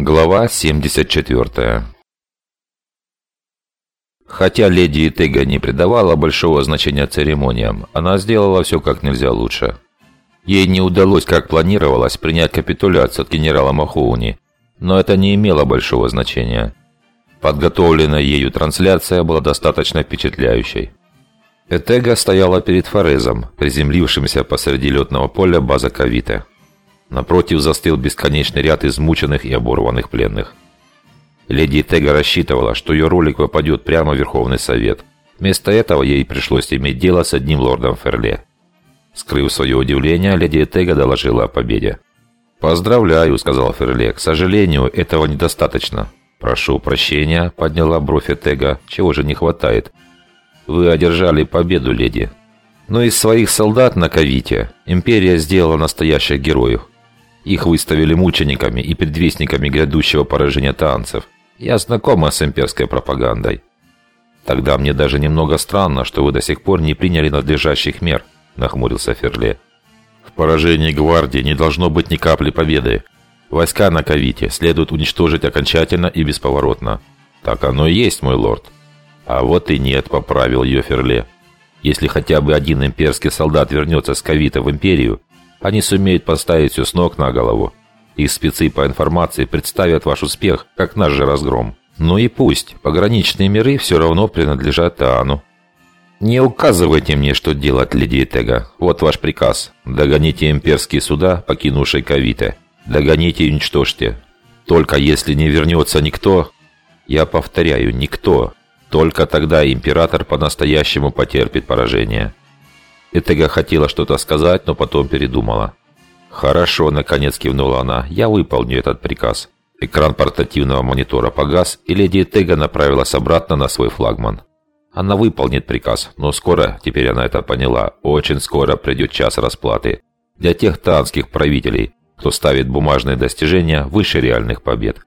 Глава 74 Хотя леди Итега не придавала большого значения церемониям, она сделала все как нельзя лучше. Ей не удалось, как планировалось, принять капитуляцию от генерала Махоуни, но это не имело большого значения. Подготовленная ею трансляция была достаточно впечатляющей. Этега стояла перед Форезом, приземлившимся посреди летного поля база Кавита. Напротив застыл бесконечный ряд измученных и оборванных пленных. Леди Тега рассчитывала, что ее ролик попадет прямо в Верховный Совет. Вместо этого ей пришлось иметь дело с одним лордом Ферле. Скрыв свое удивление, леди Тега доложила о победе. «Поздравляю», — сказал Ферле. «К сожалению, этого недостаточно». «Прошу прощения», — подняла бровь Этега. «Чего же не хватает?» «Вы одержали победу, леди». Но из своих солдат на Кавите империя сделала настоящих героев. Их выставили мучениками и предвестниками грядущего поражения танцев. Я знакома с имперской пропагандой. Тогда мне даже немного странно, что вы до сих пор не приняли надлежащих мер, нахмурился Ферле. В поражении гвардии не должно быть ни капли победы. Войска на Кавите следует уничтожить окончательно и бесповоротно. Так оно и есть, мой лорд. А вот и нет, поправил ее Ферле. Если хотя бы один имперский солдат вернется с Кавита в империю, они сумеют поставить все с ног на голову. Их спецы по информации представят ваш успех, как наш же разгром. Ну и пусть, пограничные миры все равно принадлежат Таану. Не указывайте мне, что делать, леди Тега. Вот ваш приказ. Догоните имперские суда, покинувшие Кавите. Догоните и уничтожьте. Только если не вернется никто... Я повторяю, никто. Только тогда император по-настоящему потерпит поражение. Этега хотела что-то сказать, но потом передумала. «Хорошо», — наконец кивнула она, — «я выполню этот приказ». Экран портативного монитора погас, и леди Тега направилась обратно на свой флагман. Она выполнит приказ, но скоро, теперь она это поняла, очень скоро придет час расплаты. Для тех танских правителей, кто ставит бумажные достижения выше реальных побед.